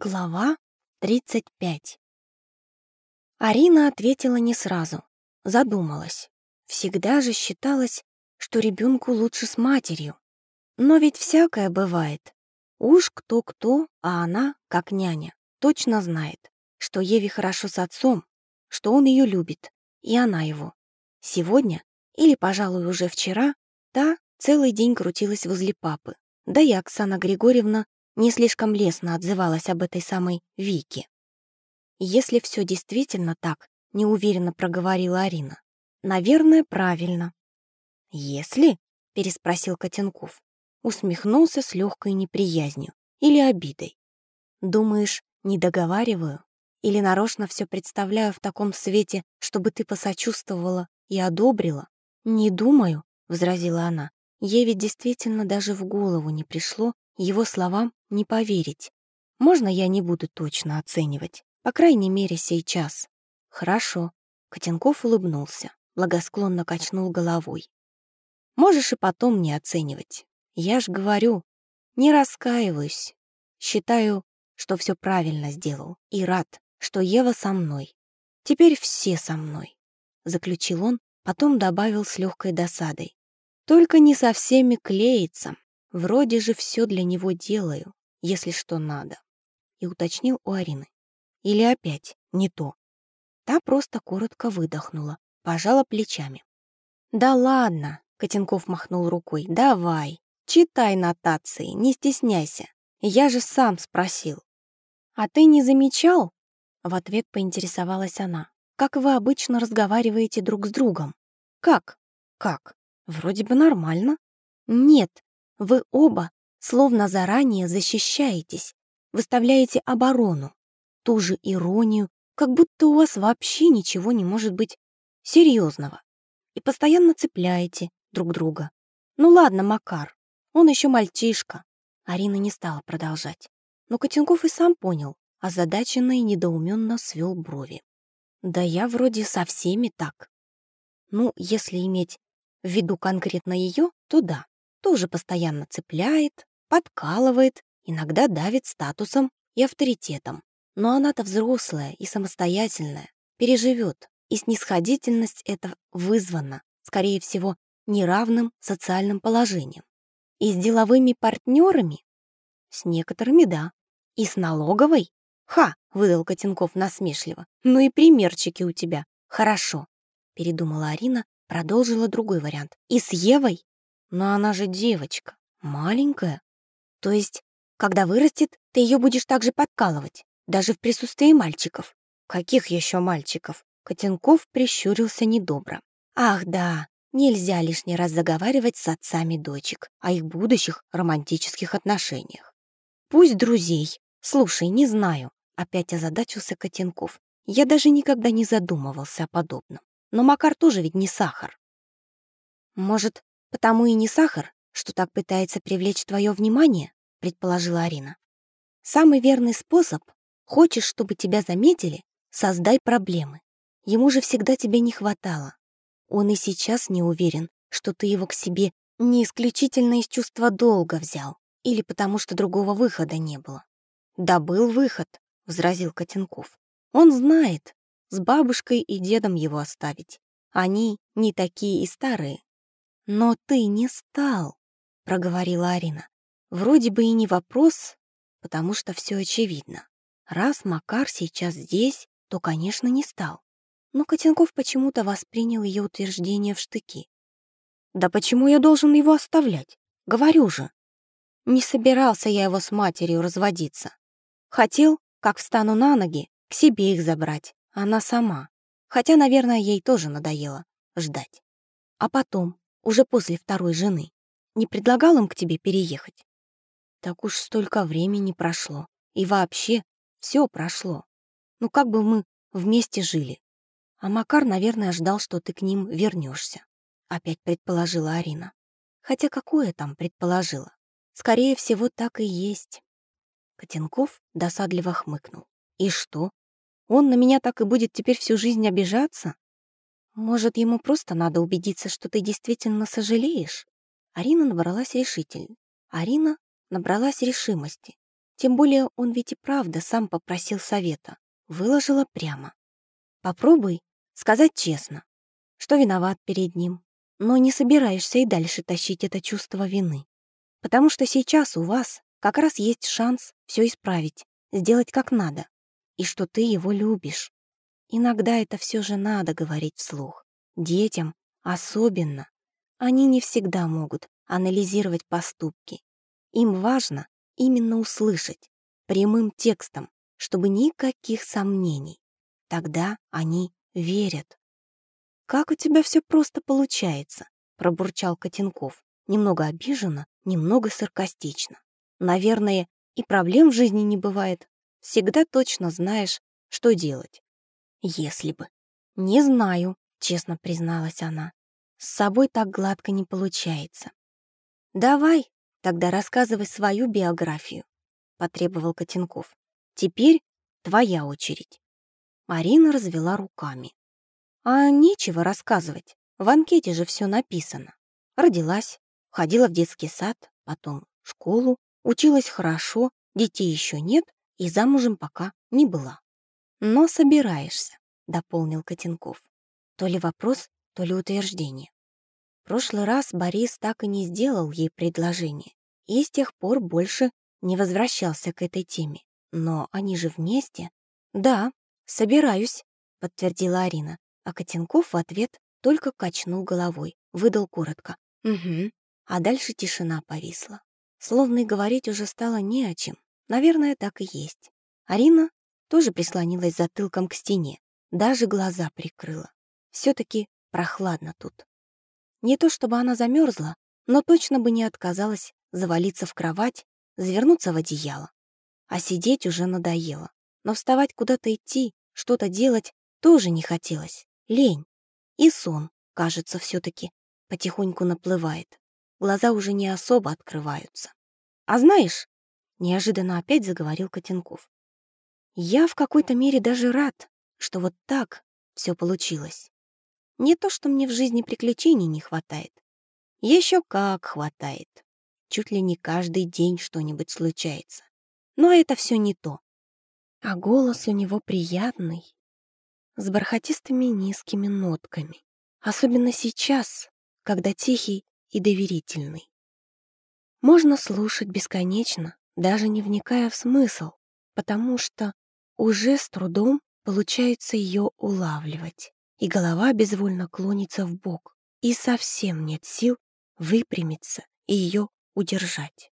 Глава 35 Арина ответила не сразу, задумалась. Всегда же считалось, что ребенку лучше с матерью. Но ведь всякое бывает. Уж кто-кто, а она, как няня, точно знает, что Еве хорошо с отцом, что он ее любит, и она его. Сегодня, или, пожалуй, уже вчера, та целый день крутилась возле папы. Да и Оксана Григорьевна не слишком лестно отзывалась об этой самой Вике. Если все действительно так, неуверенно проговорила Арина. Наверное, правильно. Если? переспросил Котенков. Усмехнулся с легкой неприязнью или обидой. Думаешь, не договариваю? Или нарочно все представляю в таком свете, чтобы ты посочувствовала и одобрила? Не думаю, возразила она. Ей ведь действительно даже в голову не пришло, его словам не поверить. Можно я не буду точно оценивать? По крайней мере, сейчас. Хорошо. Котенков улыбнулся, благосклонно качнул головой. Можешь и потом не оценивать. Я ж говорю, не раскаиваюсь. Считаю, что все правильно сделал. И рад, что Ева со мной. Теперь все со мной. Заключил он, потом добавил с легкой досадой. Только не со всеми клеится. Вроде же все для него делаю, если что надо. И уточнил у Арины. Или опять не то. Та просто коротко выдохнула, пожала плечами. «Да ладно!» — Котенков махнул рукой. «Давай, читай нотации, не стесняйся. Я же сам спросил». «А ты не замечал?» В ответ поинтересовалась она. «Как вы обычно разговариваете друг с другом?» «Как? Как? Вроде бы нормально». «Нет, вы оба словно заранее защищаетесь, выставляете оборону, ту же иронию, как будто у вас вообще ничего не может быть серьезного, и постоянно цепляете друг друга. Ну ладно, Макар, он еще мальчишка. Арина не стала продолжать. Но Котенков и сам понял, озадаченно и недоуменно свел брови. Да я вроде со всеми так. Ну, если иметь в виду конкретно ее, то да тоже постоянно цепляет, подкалывает, иногда давит статусом и авторитетом. Но она-то взрослая и самостоятельная, переживет, и снисходительность эта вызвана, скорее всего, неравным социальным положением. И с деловыми партнерами? С некоторыми, да. И с налоговой? Ха, выдал Котенков насмешливо. Ну и примерчики у тебя. Хорошо, передумала Арина, продолжила другой вариант. И с Евой? Но она же девочка, маленькая. То есть, когда вырастет, ты ее будешь также подкалывать, даже в присутствии мальчиков. Каких еще мальчиков? Котенков прищурился недобро. Ах, да, нельзя лишний раз заговаривать с отцами дочек о их будущих романтических отношениях. Пусть друзей. Слушай, не знаю. Опять озадачился Котенков. Я даже никогда не задумывался о подобном. Но Макар тоже ведь не сахар. Может, «Потому и не сахар, что так пытается привлечь твое внимание», — предположила Арина. «Самый верный способ — хочешь, чтобы тебя заметили, создай проблемы. Ему же всегда тебя не хватало. Он и сейчас не уверен, что ты его к себе не исключительно из чувства долга взял или потому что другого выхода не было. «Да был выход», — возразил Котенков. «Он знает, с бабушкой и дедом его оставить. Они не такие и старые, «Но ты не стал», — проговорила Арина. «Вроде бы и не вопрос, потому что все очевидно. Раз Макар сейчас здесь, то, конечно, не стал». Но Котенков почему-то воспринял ее утверждение в штыки. «Да почему я должен его оставлять? Говорю же. Не собирался я его с матерью разводиться. Хотел, как встану на ноги, к себе их забрать. Она сама. Хотя, наверное, ей тоже надоело ждать. А потом, уже после второй жены, не предлагал им к тебе переехать? Так уж столько времени прошло. И вообще, все прошло. Ну как бы мы вместе жили? А Макар, наверное, ждал, что ты к ним вернешься. Опять предположила Арина. Хотя какое там предположила? Скорее всего, так и есть. Котенков досадливо хмыкнул. И что? Он на меня так и будет теперь всю жизнь обижаться? Может, ему просто надо убедиться, что ты действительно сожалеешь? Арина набралась решитель. Арина набралась решимости. Тем более он ведь и правда сам попросил совета. Выложила прямо. Попробуй сказать честно, что виноват перед ним, но не собираешься и дальше тащить это чувство вины. Потому что сейчас у вас как раз есть шанс все исправить, сделать как надо, и что ты его любишь. Иногда это все же надо говорить вслух. Детям особенно. Они не всегда могут анализировать поступки. Им важно именно услышать, прямым текстом, чтобы никаких сомнений. Тогда они верят. «Как у тебя все просто получается», — пробурчал Котенков, немного обиженно, немного саркастично. «Наверное, и проблем в жизни не бывает. Всегда точно знаешь, что делать. Если бы. Не знаю, честно призналась она. С собой так гладко не получается. Давай, тогда рассказывай свою биографию, потребовал Котенков. Теперь твоя очередь. Марина развела руками. А нечего рассказывать. В анкете же все написано. Родилась, ходила в детский сад, потом в школу, училась хорошо, детей еще нет и замужем пока не была. Но собираешься, дополнил Котенков. То ли вопрос, то ли утверждение. В прошлый раз Борис так и не сделал ей предложение, и с тех пор больше не возвращался к этой теме. Но они же вместе. Да, собираюсь, подтвердила Арина, а Котенков в ответ только качнул головой, выдал коротко. Угу. А дальше тишина повисла. Словно и говорить уже стало не о чем. Наверное, так и есть. Арина тоже прислонилась затылком к стене, даже глаза прикрыла. все таки прохладно тут. Не то чтобы она замерзла, но точно бы не отказалась завалиться в кровать, завернуться в одеяло. А сидеть уже надоело. Но вставать куда-то идти, что-то делать тоже не хотелось. Лень. И сон, кажется, все таки потихоньку наплывает. Глаза уже не особо открываются. «А знаешь...» — неожиданно опять заговорил Котенков. «Я в какой-то мере даже рад, что вот так все получилось. Не то, что мне в жизни приключений не хватает. Еще как хватает. Чуть ли не каждый день что-нибудь случается. Но это все не то. А голос у него приятный, с бархатистыми низкими нотками. Особенно сейчас, когда тихий и доверительный. Можно слушать бесконечно, даже не вникая в смысл, потому что уже с трудом получается ее улавливать, и голова безвольно клонится в бок, и совсем нет сил выпрямиться и ее удержать.